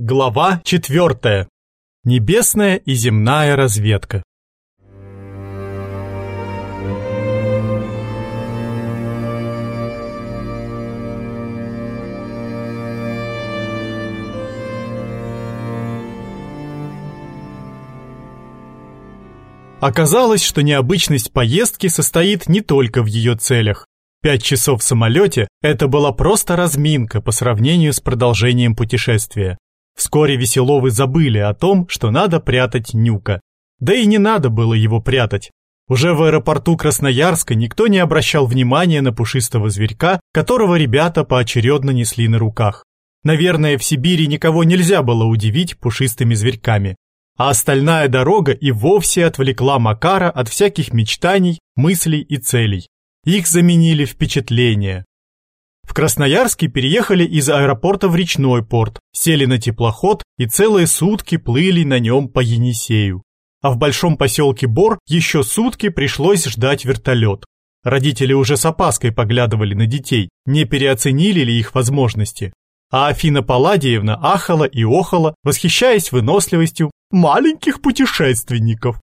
Глава 4. Небесная и земная разведка. Оказалось, что необычность поездки состоит не только в ее целях. Пять часов в самолете – это была просто разминка по сравнению с продолжением путешествия. Вскоре Веселовы забыли о том, что надо прятать Нюка. Да и не надо было его прятать. Уже в аэропорту Красноярска никто не обращал внимания на пушистого зверька, которого ребята поочередно несли на руках. Наверное, в Сибири никого нельзя было удивить пушистыми зверьками. А остальная дорога и вовсе отвлекла Макара от всяких мечтаний, мыслей и целей. Их заменили впечатления. В Красноярске переехали из аэропорта в речной порт, сели на теплоход и целые сутки плыли на нем по Енисею. А в большом поселке Бор еще сутки пришлось ждать вертолет. Родители уже с опаской поглядывали на детей, не переоценили ли их возможности. А Афина Палладиевна ахала и охала, восхищаясь выносливостью маленьких путешественников.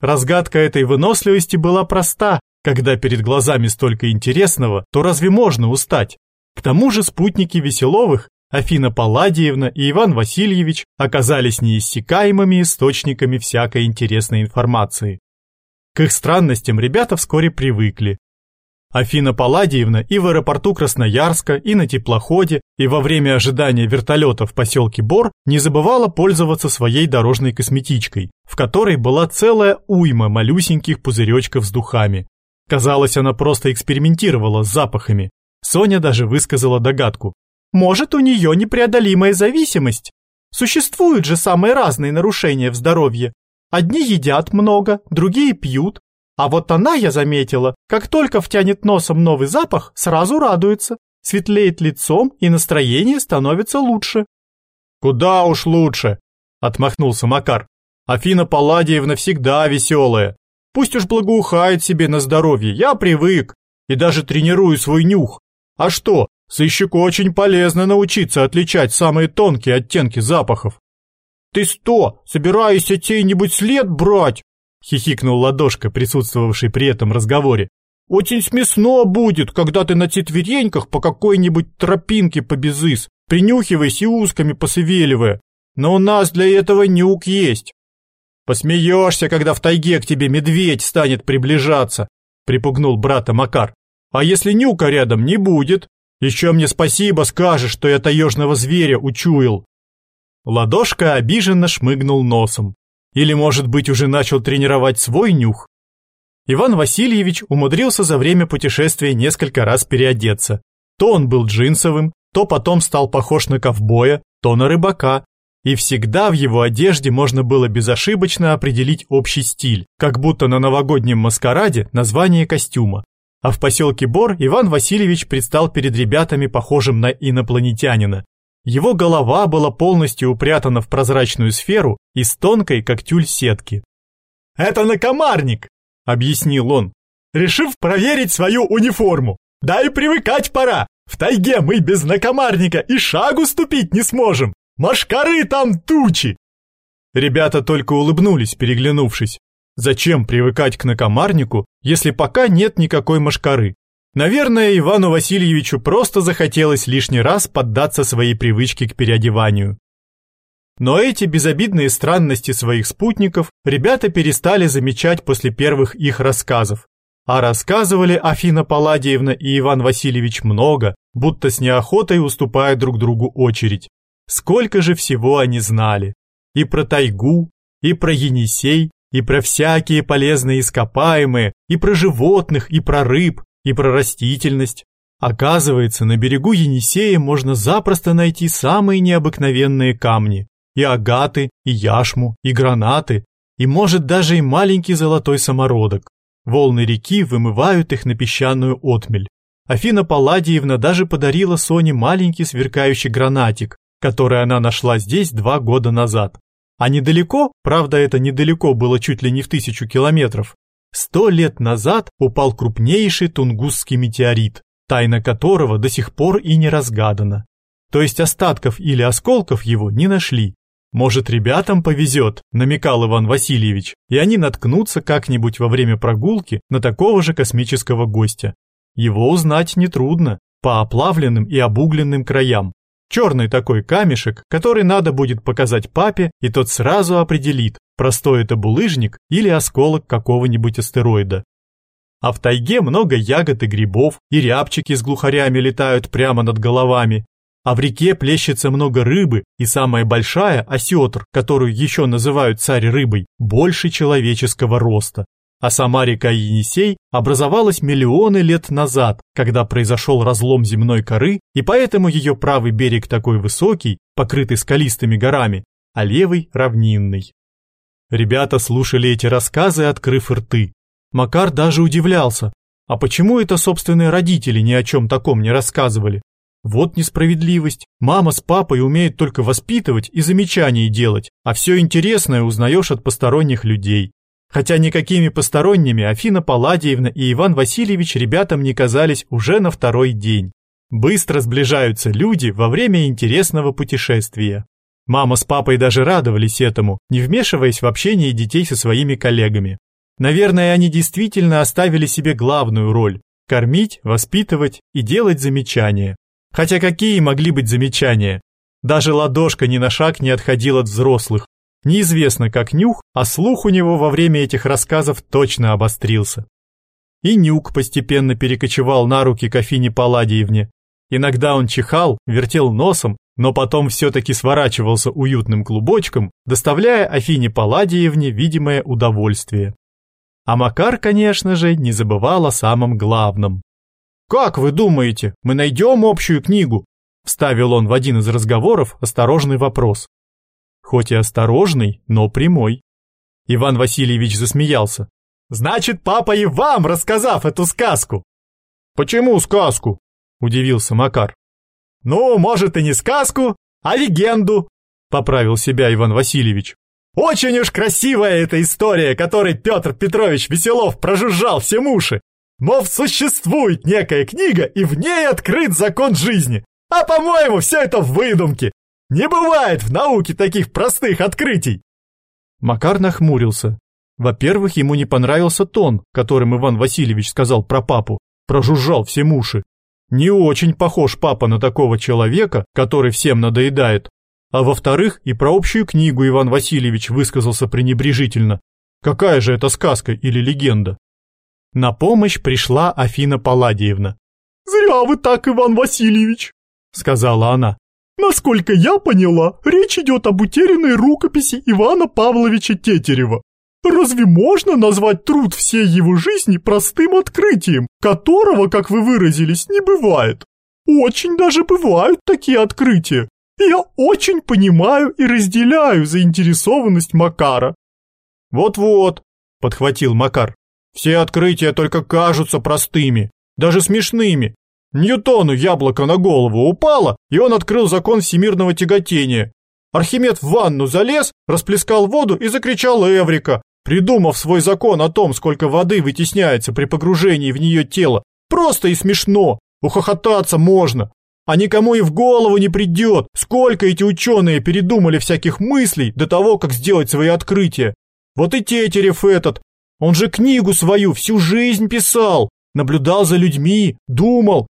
Разгадка этой выносливости была проста когда перед глазами столько интересного, то разве можно устать? К тому же спутники Веселовых, Афина Палладиевна и Иван Васильевич, оказались неиссякаемыми источниками всякой интересной информации. К их странностям ребята вскоре привыкли. Афина Палладиевна и в аэропорту Красноярска, и на теплоходе, и во время ожидания вертолета в поселке Бор не забывала пользоваться своей дорожной косметичкой, в которой была целая уйма малюсеньких пузыречков с духами, Казалось, она просто экспериментировала с запахами. Соня даже высказала догадку. Может, у нее непреодолимая зависимость? Существуют же самые разные нарушения в здоровье. Одни едят много, другие пьют. А вот она, я заметила, как только втянет носом новый запах, сразу радуется, светлеет лицом и настроение становится лучше. «Куда уж лучше!» — отмахнулся Макар. «Афина Палладиевна всегда веселая. Пусть уж благоухает себе на здоровье, я привык и даже тренирую свой нюх. А что, сыщику очень полезно научиться отличать самые тонкие оттенки запахов. «Ты что, собираешься чей-нибудь след брать?» — хихикнул ладошка, присутствовавший при этом разговоре. «Очень смешно будет, когда ты на четвереньках по какой-нибудь тропинке побезыс, принюхиваясь и узками посывеливая. Но у нас для этого нюк есть. Посмеешься, когда в тайге к тебе медведь станет приближаться, припугнул брата Макар. А если нюка рядом не будет, еще мне спасибо скажешь, что я таежного зверя учуял. Ладошка обиженно шмыгнул носом. Или, может быть, уже начал тренировать свой нюх? Иван Васильевич умудрился за время путешествия несколько раз переодеться. То он был джинсовым, то потом стал похож на ковбоя, то на рыбака, и всегда в его одежде можно было безошибочно определить общий стиль, как будто на новогоднем маскараде название костюма. А в поселке Бор Иван Васильевич предстал перед ребятами похожим на инопланетянина. Его голова была полностью упрятана в прозрачную сферу из тонкой, как тюль, сетки. «Это накомарник!» — объяснил он, решив проверить свою униформу. «Да и привыкать пора! В тайге мы без накомарника и шагу ступить не сможем!» Машкары там тучи!» Ребята только улыбнулись, переглянувшись. Зачем привыкать к накомарнику, если пока нет никакой машкары? Наверное, Ивану Васильевичу просто захотелось лишний раз поддаться своей привычке к переодеванию. Но эти безобидные странности своих спутников ребята перестали замечать после первых их рассказов. А рассказывали Афина Палладиевна и Иван Васильевич много, будто с неохотой уступая друг другу очередь. Сколько же всего они знали. И про тайгу, и про Енисей, и про всякие полезные ископаемые, и про животных, и про рыб, и про растительность. Оказывается, на берегу Енисея можно запросто найти самые необыкновенные камни. И агаты, и яшму, и гранаты, и может даже и маленький золотой самородок. Волны реки вымывают их на песчаную отмель. Афина Палладиевна даже подарила Соне маленький сверкающий гранатик, который она нашла здесь два года назад. А недалеко, правда это недалеко было чуть ли не в тысячу километров, сто лет назад упал крупнейший тунгусский метеорит, тайна которого до сих пор и не разгадана. то есть остатков или осколков его не нашли. Может, ребятам повезет, намекал Иван Васильевич, и они наткнутся как-нибудь во время прогулки на такого же космического гостя. Его узнать нетрудно, по оплавленным и обугленным краям. Черный такой камешек, который надо будет показать папе, и тот сразу определит, простой это булыжник или осколок какого-нибудь астероида. А в тайге много ягод и грибов, и рябчики с глухарями летают прямо над головами. А в реке плещется много рыбы, и самая большая, осетр, которую еще называют царь рыбой, больше человеческого роста. А сама река Енисей образовалась миллионы лет назад, когда произошел разлом земной коры, и поэтому ее правый берег такой высокий, покрытый скалистыми горами, а левый равнинный. Ребята слушали эти рассказы, открыв рты. Макар даже удивлялся. А почему это собственные родители ни о чем таком не рассказывали? Вот несправедливость. Мама с папой умеют только воспитывать и замечания делать, а все интересное узнаешь от посторонних людей. Хотя никакими посторонними Афина Палладиевна и Иван Васильевич ребятам не казались уже на второй день. Быстро сближаются люди во время интересного путешествия. Мама с папой даже радовались этому, не вмешиваясь в общение детей со своими коллегами. Наверное, они действительно оставили себе главную роль – кормить, воспитывать и делать замечания. Хотя какие могли быть замечания? Даже ладошка ни на шаг не отходил от взрослых, Неизвестно, как нюх, а слух у него во время этих рассказов точно обострился. И нюк постепенно перекочевал на руки к Афине Палладиевне. Иногда он чихал, вертел носом, но потом все-таки сворачивался уютным клубочком, доставляя Афине Палладиевне видимое удовольствие. А Макар, конечно же, не забывал о самом главном. «Как вы думаете, мы найдем общую книгу?» Вставил он в один из разговоров осторожный вопрос хоть и осторожный, но прямой. Иван Васильевич засмеялся. «Значит, папа и вам, рассказав эту сказку!» «Почему сказку?» – удивился Макар. «Ну, может, и не сказку, а легенду», – поправил себя Иван Васильевич. «Очень уж красивая эта история, которой Петр Петрович Веселов прожужжал все уши. Мов существует некая книга, и в ней открыт закон жизни. А, по-моему, все это выдумки. Не бывает в науке таких простых открытий!» Макар нахмурился. Во-первых, ему не понравился тон, которым Иван Васильевич сказал про папу, прожужжал все уши. Не очень похож папа на такого человека, который всем надоедает. А во-вторых, и про общую книгу Иван Васильевич высказался пренебрежительно. Какая же это сказка или легенда? На помощь пришла Афина Палладиевна. «Зря вы так, Иван Васильевич», — сказала она. Насколько я поняла, речь идет об утерянной рукописи Ивана Павловича Тетерева. Разве можно назвать труд всей его жизни простым открытием, которого, как вы выразились, не бывает? Очень даже бывают такие открытия. я очень понимаю и разделяю заинтересованность Макара. Вот-вот, подхватил Макар. Все открытия только кажутся простыми, даже смешными, Ньютону яблоко на голову упало, и он открыл закон всемирного тяготения. Архимед в ванну залез, расплескал воду и закричал «Эврика!», придумав свой закон о том, сколько воды вытесняется при погружении в нее тела. Просто и смешно, ухохотаться можно. А никому и в голову не придет, сколько эти ученые передумали всяких мыслей до того, как сделать свои открытия. Вот и Тетерев этот, он же книгу свою всю жизнь писал, наблюдал за людьми, думал,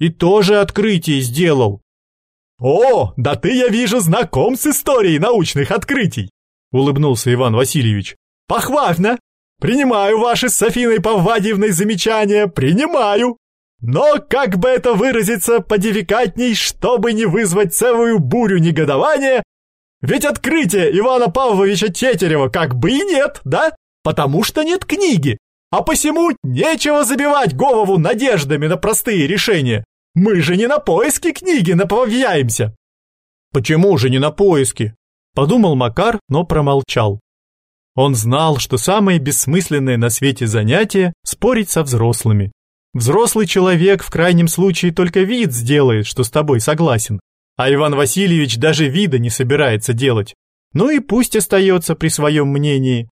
и тоже открытие сделал. О, да ты, я вижу, знаком с историей научных открытий, улыбнулся Иван Васильевич. Похвально. Принимаю ваши с Софиной Паввадьевной замечания, принимаю. Но как бы это выразиться подевикатней, чтобы не вызвать целую бурю негодования? Ведь открытие Ивана Павловича Тетерева как бы и нет, да? Потому что нет книги. А посему нечего забивать голову надеждами на простые решения. Мы же не на поиски книги направляемся. Почему же не на поиски? Подумал Макар, но промолчал. Он знал, что самое бессмысленное на свете занятие – спорить со взрослыми. Взрослый человек в крайнем случае только вид сделает, что с тобой согласен, а Иван Васильевич даже вида не собирается делать. Ну и пусть остается при своем мнении.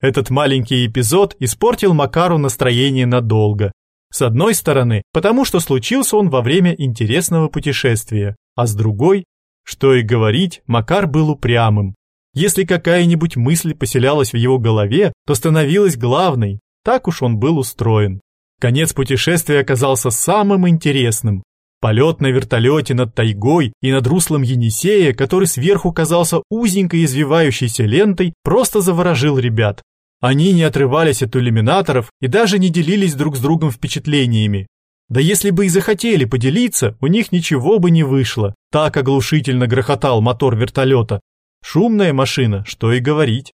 Этот маленький эпизод испортил Макару настроение надолго. С одной стороны, потому что случился он во время интересного путешествия. а с другой, что и говорить, Макар был упрямым. Если какая-нибудь мысль поселялась в его голове, то становилась главной, так уж он был устроен. Конец путешествия оказался самым интересным. Полет на вертолете над тайгой и над руслом Енисея, который сверху казался узенькой извивающейся лентой, просто заворожил ребят. Они не отрывались от иллюминаторов и даже не делились друг с другом впечатлениями. Да если бы и захотели поделиться, у них ничего бы не вышло. Так оглушительно грохотал мотор вертолета. Шумная машина, что и говорить.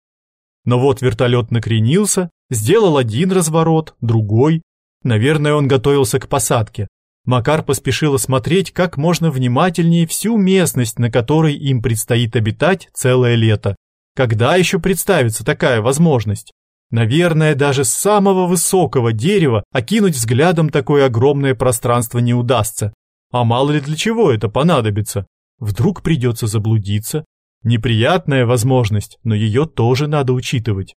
Но вот вертолет накренился, сделал один разворот, другой. Наверное, он готовился к посадке. Макар поспешил осмотреть как можно внимательнее всю местность, на которой им предстоит обитать целое лето. Когда еще представится такая возможность? Наверное, даже с самого высокого дерева окинуть взглядом такое огромное пространство не удастся. А мало ли для чего это понадобится? Вдруг придется заблудиться? Неприятная возможность, но ее тоже надо учитывать.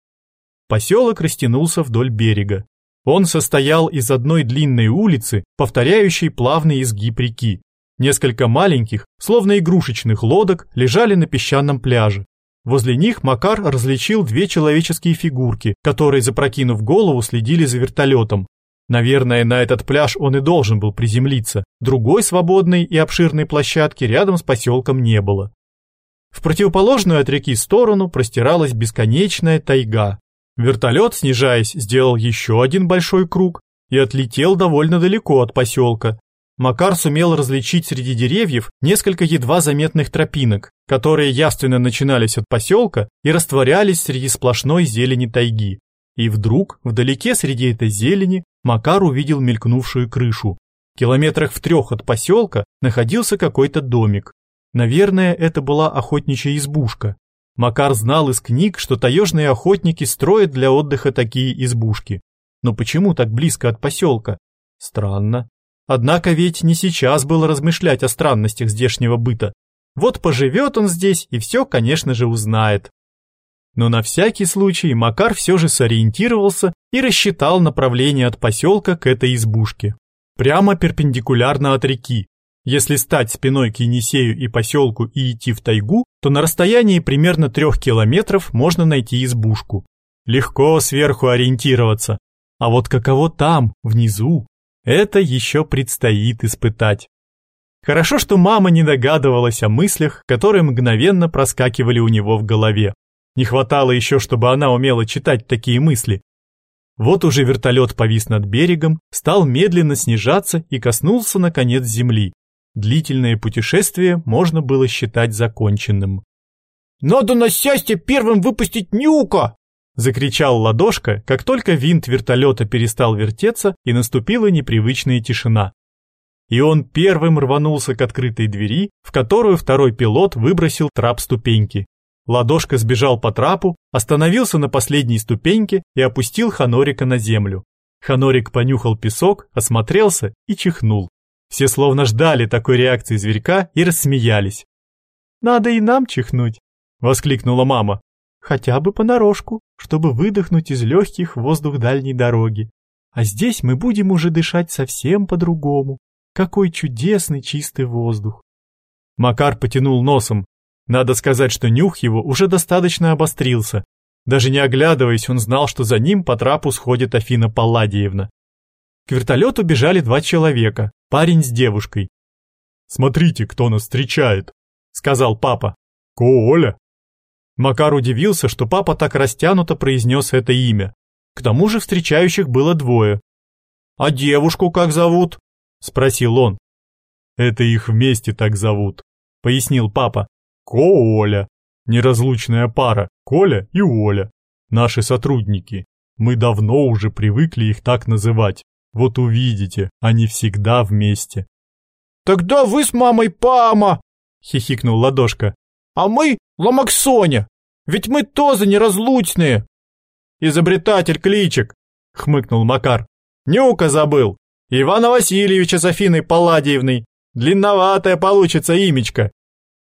Поселок растянулся вдоль берега. Он состоял из одной длинной улицы, повторяющей плавный изгиб реки. Несколько маленьких, словно игрушечных лодок лежали на песчаном пляже. Возле них Макар различил две человеческие фигурки, которые, запрокинув голову, следили за вертолетом. Наверное, на этот пляж он и должен был приземлиться. Другой свободной и обширной площадки рядом с поселком не было. В противоположную от реки сторону простиралась бесконечная тайга. Вертолет, снижаясь, сделал еще один большой круг и отлетел довольно далеко от поселка, Макар сумел различить среди деревьев несколько едва заметных тропинок, которые явственно начинались от поселка и растворялись среди сплошной зелени тайги. И вдруг, вдалеке среди этой зелени, Макар увидел мелькнувшую крышу. В километрах в трех от поселка находился какой-то домик. Наверное, это была охотничья избушка. Макар знал из книг, что таежные охотники строят для отдыха такие избушки. Но почему так близко от поселка? Странно. Однако ведь не сейчас было размышлять о странностях здешнего быта. Вот поживет он здесь и все, конечно же, узнает. Но на всякий случай Макар все же сориентировался и рассчитал направление от поселка к этой избушке. Прямо перпендикулярно от реки. Если стать спиной к Енисею и поселку и идти в тайгу, то на расстоянии примерно трех километров можно найти избушку. Легко сверху ориентироваться. А вот каково там, внизу? Это еще предстоит испытать. Хорошо, что мама не догадывалась о мыслях, которые мгновенно проскакивали у него в голове. Не хватало еще, чтобы она умела читать такие мысли. Вот уже вертолет повис над берегом, стал медленно снижаться и коснулся наконец земли. Длительное путешествие можно было считать законченным. «Надо на счастье первым выпустить Нюка!» Закричал ладошка, как только винт вертолета перестал вертеться и наступила непривычная тишина. И он первым рванулся к открытой двери, в которую второй пилот выбросил трап ступеньки. Ладошка сбежал по трапу, остановился на последней ступеньке и опустил Ханорика на землю. Ханорик понюхал песок, осмотрелся и чихнул. Все словно ждали такой реакции зверька и рассмеялись. «Надо и нам чихнуть», — воскликнула мама хотя бы понарошку, чтобы выдохнуть из легких воздух дальней дороги. А здесь мы будем уже дышать совсем по-другому. Какой чудесный чистый воздух. Макар потянул носом. Надо сказать, что нюх его уже достаточно обострился. Даже не оглядываясь, он знал, что за ним по трапу сходит Афина Палладиевна. К вертолету бежали два человека, парень с девушкой. «Смотрите, кто нас встречает», — сказал папа. «Коля», Макар удивился, что папа так растянуто произнес это имя. К тому же встречающих было двое. «А девушку как зовут?» — спросил он. «Это их вместе так зовут», — пояснил папа. «Коля. Неразлучная пара, Коля и Оля. Наши сотрудники. Мы давно уже привыкли их так называть. Вот увидите, они всегда вместе». «Тогда вы с мамой Пама!» — хихикнул Ладошка. А мы Ломаксоня, ведь мы тоже неразлучные. Изобретатель кличек, хмыкнул Макар. Нюка забыл. Ивана Васильевича с Афиной Палладиевной. Длинноватая получится имечко.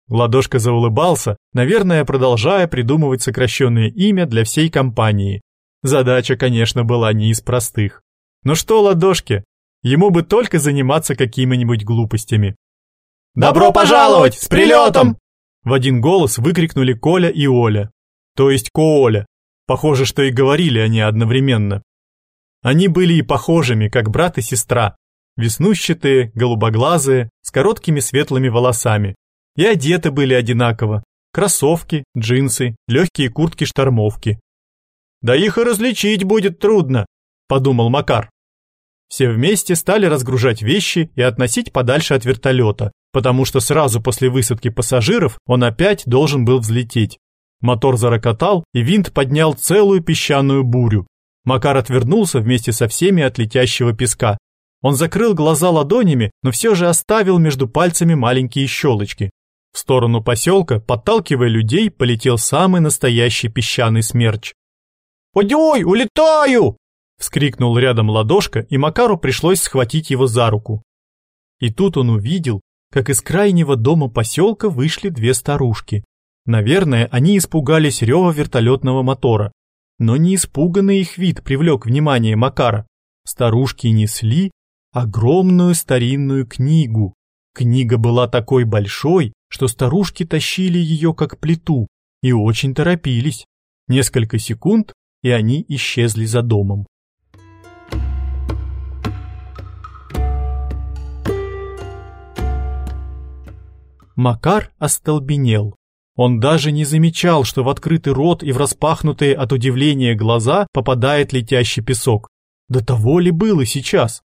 Ладошка заулыбался, наверное, продолжая придумывать сокращенное имя для всей компании. Задача, конечно, была не из простых. Но что Ладошке? Ему бы только заниматься какими-нибудь глупостями. «Добро пожаловать! С прилетом!» В один голос выкрикнули Коля и Оля. То есть Кооля. Похоже, что и говорили они одновременно. Они были и похожими, как брат и сестра. Веснущатые, голубоглазые, с короткими светлыми волосами. И одеты были одинаково. Кроссовки, джинсы, легкие куртки-штормовки. «Да их и различить будет трудно», – подумал Макар. Все вместе стали разгружать вещи и относить подальше от вертолета, потому что сразу после высадки пассажиров он опять должен был взлететь. Мотор зарокотал, и винт поднял целую песчаную бурю. Макар отвернулся вместе со всеми от летящего песка. Он закрыл глаза ладонями, но все же оставил между пальцами маленькие щелочки. В сторону поселка, подталкивая людей, полетел самый настоящий песчаный смерч. «Ой, улетаю!» — вскрикнул рядом ладошка, и Макару пришлось схватить его за руку. И тут он увидел, как из крайнего дома поселка вышли две старушки. Наверное, они испугались рева вертолетного мотора. Но не испуганный их вид привлек внимание Макара. Старушки несли огромную старинную книгу. Книга была такой большой, что старушки тащили ее как плиту и очень торопились. Несколько секунд, и они исчезли за домом. Макар остолбенел. Он даже не замечал, что в открытый рот и в распахнутые от удивления глаза попадает летящий песок. До того ли было сейчас?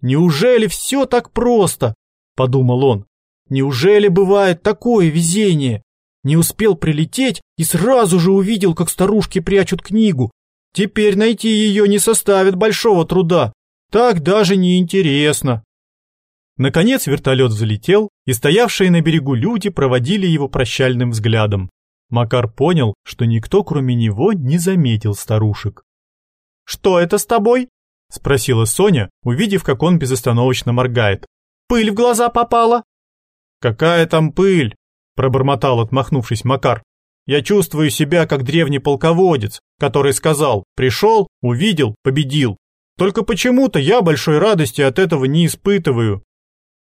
«Неужели все так просто?» – подумал он. «Неужели бывает такое везение? Не успел прилететь и сразу же увидел, как старушки прячут книгу. Теперь найти ее не составит большого труда. Так даже не интересно». Наконец вертолет взлетел, и стоявшие на берегу люди проводили его прощальным взглядом. Макар понял, что никто, кроме него, не заметил старушек. «Что это с тобой?» — спросила Соня, увидев, как он безостановочно моргает. «Пыль в глаза попала?» «Какая там пыль?» — пробормотал, отмахнувшись Макар. «Я чувствую себя как древний полководец, который сказал «пришел, увидел, победил». Только почему-то я большой радости от этого не испытываю.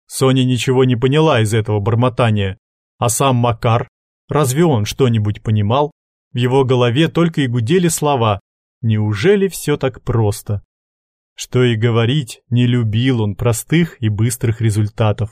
Соня ничего не поняла из этого бормотания. А сам Макар, разве он что-нибудь понимал? В его голове только и гудели слова «Неужели все так просто?» Что и говорить, не любил он простых и быстрых результатов.